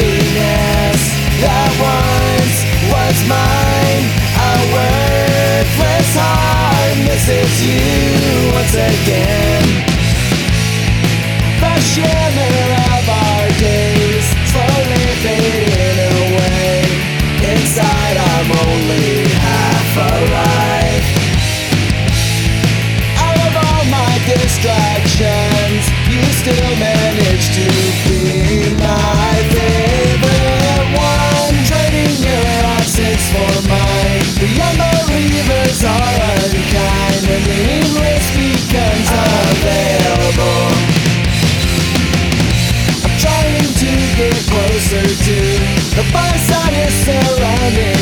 happiness that once was mine. A worthless heart misses you once again. The shimmer of our days slowly fading away. Inside, I'm only half alive. Out of all my distractions, you still make. closer to. The fireside is surrounding